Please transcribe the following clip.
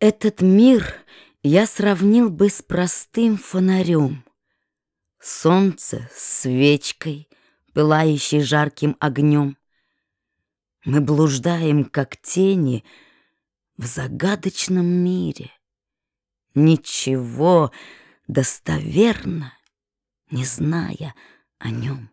Этот мир я сравнил бы с простым фонарем. Солнце с свечкой, пылающей жарким огнем. Мы блуждаем, как тени, в загадочном мире, Ничего достоверно не зная о нем.